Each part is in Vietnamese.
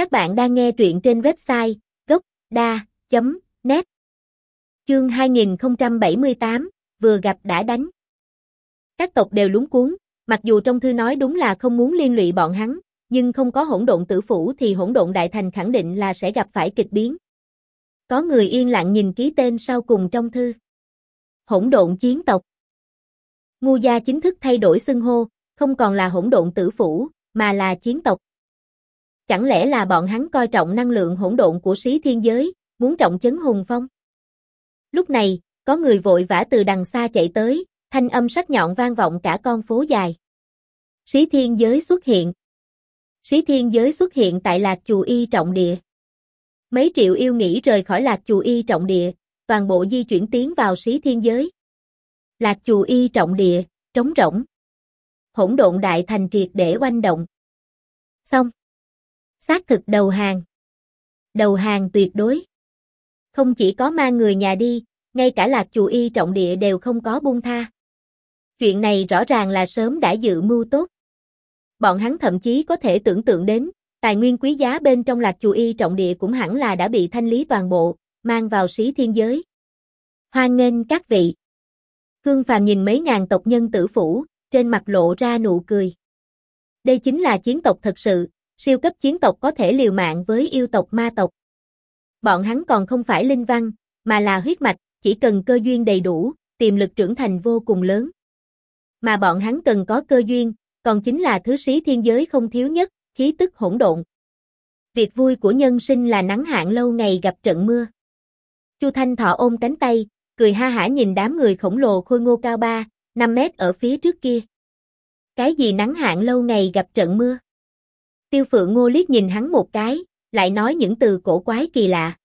Các bạn đang nghe truyện trên website gốc.da.net Chương 2078, vừa gặp đã đánh. Các tộc đều lúng cuốn, mặc dù trong thư nói đúng là không muốn liên lụy bọn hắn, nhưng không có hỗn độn tử phủ thì hỗn độn đại thành khẳng định là sẽ gặp phải kịch biến. Có người yên lặng nhìn ký tên sau cùng trong thư. Hỗn độn chiến tộc. Ngu gia chính thức thay đổi xưng hô, không còn là hỗn độn tử phủ, mà là chiến tộc. Chẳng lẽ là bọn hắn coi trọng năng lượng hỗn độn của xí thiên giới, muốn trọng chấn hùng phong? Lúc này, có người vội vã từ đằng xa chạy tới, thanh âm sắc nhọn vang vọng cả con phố dài. xí thiên giới xuất hiện. xí thiên giới xuất hiện tại Lạc Chù Y trọng địa. Mấy triệu yêu nghĩ rời khỏi Lạc Chù Y trọng địa, toàn bộ di chuyển tiến vào xí thiên giới. Lạc Chù Y trọng địa, trống rỗng. Hỗn độn đại thành triệt để oanh động. Xong. Xác thực đầu hàng. Đầu hàng tuyệt đối. Không chỉ có mang người nhà đi, ngay cả lạc chủ y trọng địa đều không có buông tha. Chuyện này rõ ràng là sớm đã dự mưu tốt. Bọn hắn thậm chí có thể tưởng tượng đến, tài nguyên quý giá bên trong lạc chủ y trọng địa cũng hẳn là đã bị thanh lý toàn bộ, mang vào sĩ thiên giới. Hoan nghênh các vị. Khương Phàm nhìn mấy ngàn tộc nhân tử phủ, trên mặt lộ ra nụ cười. Đây chính là chiến tộc thật sự, siêu cấp chiến tộc có thể liều mạng với yêu tộc ma tộc. Bọn hắn còn không phải linh văn, mà là huyết mạch, chỉ cần cơ duyên đầy đủ, tiềm lực trưởng thành vô cùng lớn. Mà bọn hắn cần có cơ duyên, còn chính là thứ sĩ thiên giới không thiếu nhất, khí tức hỗn độn. Việc vui của nhân sinh là nắng hạn lâu ngày gặp trận mưa. Chu Thanh Thọ ôm cánh tay, cười ha hả nhìn đám người khổng lồ khôi ngô cao 3, 5 mét ở phía trước kia. Cái gì nắng hạn lâu ngày gặp trận mưa? Tiêu Phượng Ngô liếc nhìn hắn một cái, lại nói những từ cổ quái kỳ lạ.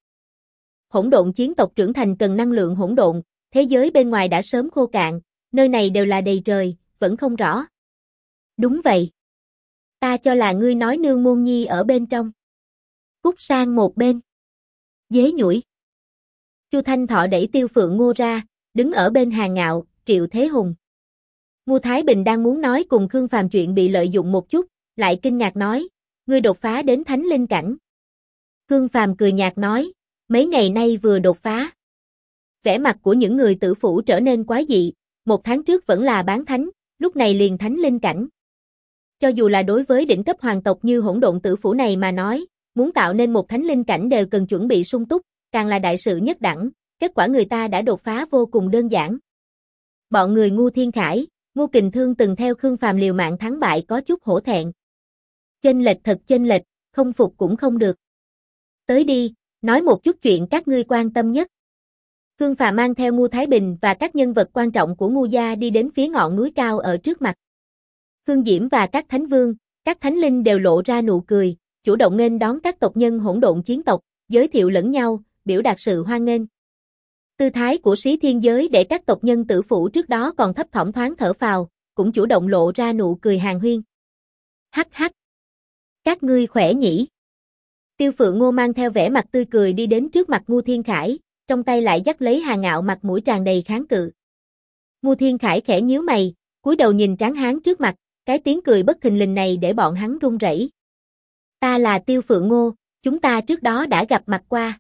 Hỗn độn chiến tộc trưởng thành cần năng lượng hỗn độn, thế giới bên ngoài đã sớm khô cạn, nơi này đều là đầy trời, vẫn không rõ. Đúng vậy. Ta cho là ngươi nói nương môn nhi ở bên trong. Cút sang một bên. Dế nhủi. Chu Thanh Thọ đẩy Tiêu Phượng Ngô ra, đứng ở bên hàng ngạo, Triệu Thế Hùng. Ngô Thái Bình đang muốn nói cùng Khương Phàm chuyện bị lợi dụng một chút, lại kinh ngạc nói, ngươi đột phá đến thánh linh cảnh. Khương Phàm cười nhạt nói, mấy ngày nay vừa đột phá. Vẻ mặt của những người tử phủ trở nên quá dị, một tháng trước vẫn là bán thánh, lúc này liền thánh linh cảnh. Cho dù là đối với đỉnh cấp hoàng tộc như hỗn độn tử phủ này mà nói, muốn tạo nên một thánh linh cảnh đều cần chuẩn bị sung túc, càng là đại sự nhất đẳng, kết quả người ta đã đột phá vô cùng đơn giản. Bọn người ngu thiên khải, ngu kình thương từng theo Khương Phàm liều mạng thắng bại có chút hổ thẹn. Chênh lệch thật chênh lệch, không phục cũng không được. Tới đi, nói một chút chuyện các ngươi quan tâm nhất. Khương Phàm mang theo Ngu Thái Bình và các nhân vật quan trọng của Ngu gia đi đến phía ngọn núi cao ở trước mặt. Khương Diễm và các thánh vương, các thánh linh đều lộ ra nụ cười, chủ động nghênh đón các tộc nhân hỗn độn chiến tộc, giới thiệu lẫn nhau, biểu đạt sự hoan nghênh. Tư thái của sĩ thiên giới để các tộc nhân tử phủ trước đó còn thấp thỏm thoáng thở phào, cũng chủ động lộ ra nụ cười hàng huyên. Hắc hắc. Các ngươi khỏe nhỉ? Tiêu Phượng Ngô mang theo vẻ mặt tươi cười đi đến trước mặt ngô Thiên Khải, trong tay lại dắt lấy Hà Ngạo mặt mũi tràn đầy kháng cự. ngô Thiên Khải khẽ nhíu mày, cúi đầu nhìn tráng hán trước mặt, cái tiếng cười bất thình lình này để bọn hắn run rẩy. Ta là Tiêu Phượng Ngô, chúng ta trước đó đã gặp mặt qua.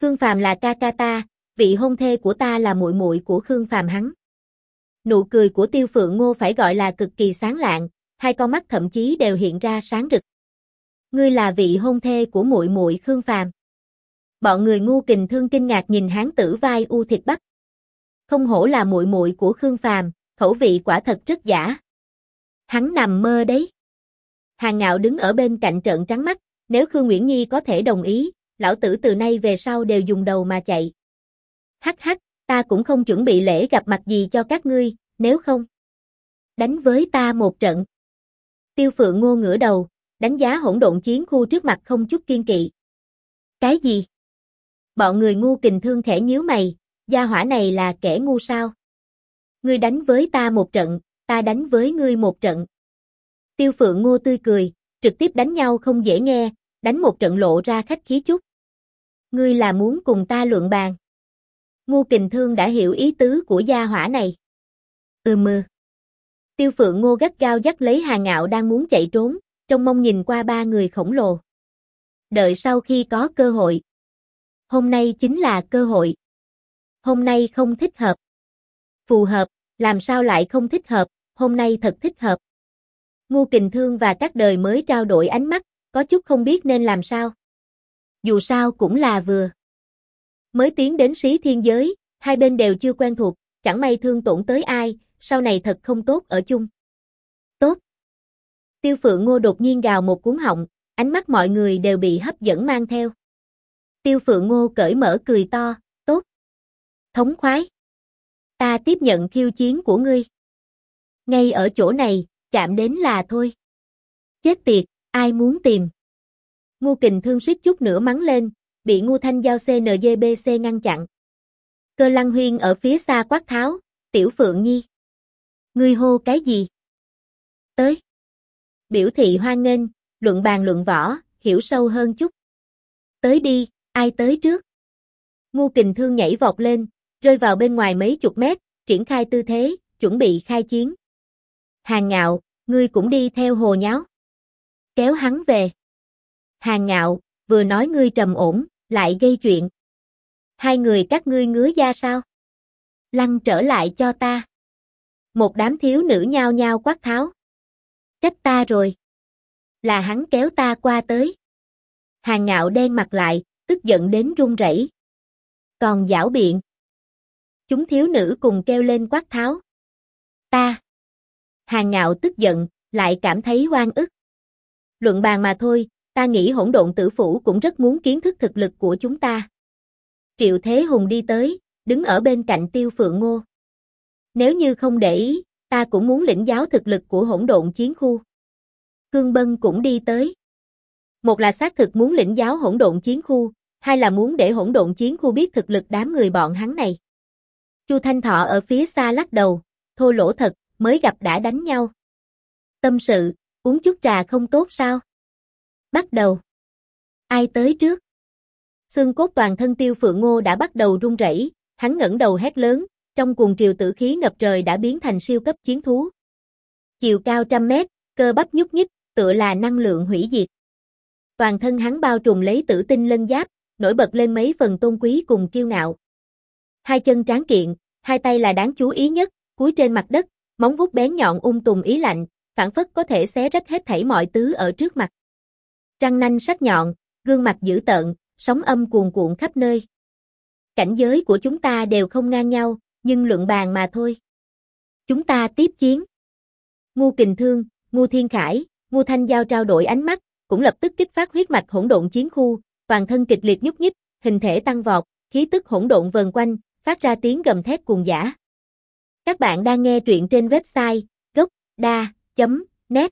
Khương Phàm là ca ca ta, vị hôn thê của ta là muội muội của Khương Phàm hắn. Nụ cười của Tiêu Phượng Ngô phải gọi là cực kỳ sáng lạng, hai con mắt thậm chí đều hiện ra sáng rực. Ngươi là vị hôn thê của muội muội Khương Phàm. Bọn người ngu kình thương kinh ngạc nhìn hán tử vai u thịt bắp. Không hổ là muội muội của Khương Phàm, khẩu vị quả thật rất giả. Hắn nằm mơ đấy. Hàng ngạo đứng ở bên cạnh trợn trắng mắt, nếu Khương Nguyễn Nhi có thể đồng ý, lão tử từ nay về sau đều dùng đầu mà chạy. Hắc hắc, ta cũng không chuẩn bị lễ gặp mặt gì cho các ngươi, nếu không. Đánh với ta một trận. Tiêu Phượng Ngô ngửa đầu, đánh giá hỗn độn chiến khu trước mặt không chút kiên kỵ. Cái gì? Bọn người ngu kình thương khẽ nhíu mày, gia hỏa này là kẻ ngu sao? Ngươi đánh với ta một trận, ta đánh với ngươi một trận. Tiêu Phượng Ngô tươi cười, trực tiếp đánh nhau không dễ nghe, đánh một trận lộ ra khách khí chút. Ngươi là muốn cùng ta luận bàn. Ngu kình thương đã hiểu ý tứ của gia hỏa này. Ừ mơ. Tiêu phượng ngô gắt gao dắt lấy hà ngạo đang muốn chạy trốn, trong mong nhìn qua ba người khổng lồ. đợi sau khi có cơ hội. Hôm nay chính là cơ hội. Hôm nay không thích hợp. Phù hợp, làm sao lại không thích hợp, hôm nay thật thích hợp. Ngô kình thương và các đời mới trao đổi ánh mắt, có chút không biết nên làm sao. Dù sao cũng là vừa. Mới tiến đến sĩ thiên giới, hai bên đều chưa quen thuộc, chẳng may thương tổn tới ai, sau này thật không tốt ở chung. Tốt. Tiêu Phượng Ngô đột nhiên gào một cuốn họng, ánh mắt mọi người đều bị hấp dẫn mang theo. Tiêu Phượng Ngô cởi mở cười to, tốt. Thống khoái. Ta tiếp nhận khiêu chiến của ngươi. Ngay ở chỗ này, chạm đến là thôi. Chết tiệt, ai muốn tìm. ngô kình thương suýt chút nữa mắng lên, bị ngô thanh giao CNGBC ngăn chặn. Cơ lăng huyên ở phía xa quát tháo, tiểu phượng nhi. Ngươi hô cái gì? Tới. Biểu thị hoan nghênh, luận bàn luận võ, hiểu sâu hơn chút. Tới đi, ai tới trước? Ngu kình thương nhảy vọt lên, rơi vào bên ngoài mấy chục mét, triển khai tư thế, chuẩn bị khai chiến. Hàng ngạo, ngươi cũng đi theo hồ nháo. Kéo hắn về. Hàng ngạo, vừa nói ngươi trầm ổn, lại gây chuyện. Hai người các ngươi ngứa da sao? Lăn trở lại cho ta. Một đám thiếu nữ nhao nhao quát tháo. Trách ta rồi. Là hắn kéo ta qua tới. Hàng ngạo đen mặt lại, tức giận đến run rẩy. Còn giảo biện. Chúng thiếu nữ cùng kêu lên quát tháo. Ta. Hàng ngạo tức giận, lại cảm thấy oan ức. Luận bàn mà thôi, ta nghĩ hỗn độn tử phủ cũng rất muốn kiến thức thực lực của chúng ta. Triệu Thế Hùng đi tới, đứng ở bên cạnh Tiêu Phượng Ngô. Nếu như không để ý, ta cũng muốn lĩnh giáo thực lực của hỗn độn chiến khu. Cương Bân cũng đi tới. Một là xác thực muốn lĩnh giáo hỗn độn chiến khu, hai là muốn để hỗn độn chiến khu biết thực lực đám người bọn hắn này. Chu Thanh Thọ ở phía xa lắc đầu, thô lỗ thật, mới gặp đã đánh nhau. Tâm sự, uống chút trà không tốt sao? Bắt đầu. Ai tới trước? Xương cốt toàn thân tiêu phượng ngô đã bắt đầu run rẩy, hắn ngẩng đầu hét lớn, trong cuồng triều tử khí ngập trời đã biến thành siêu cấp chiến thú. Chiều cao trăm mét, cơ bắp nhúc nhích, tựa là năng lượng hủy diệt. Toàn thân hắn bao trùm lấy tử tinh lân giáp, nổi bật lên mấy phần tôn quý cùng kiêu ngạo. Hai chân tráng kiện, hai tay là đáng chú ý nhất, cúi trên mặt đất, móng vuốt bén nhọn ung tùng ý lạnh, phản phất có thể xé rách hết thảy mọi thứ ở trước mặt. Răng nanh sắc nhọn, gương mặt dữ tợn, sóng âm cuồn cuộn khắp nơi. Cảnh giới của chúng ta đều không ngang nhau, nhưng luận bàn mà thôi. Chúng ta tiếp chiến. Ngô Kình Thương, Ngô Thiên Khải, Ngô Thanh Giao trao đổi ánh mắt, cũng lập tức kích phát huyết mạch hỗn độn chiến khu, toàn thân kịch liệt nhúc nhích, hình thể tăng vọt, khí tức hỗn độn vần quanh, phát ra tiếng gầm thét cuồng dã. Các bạn đang nghe truyện trên website gocda.net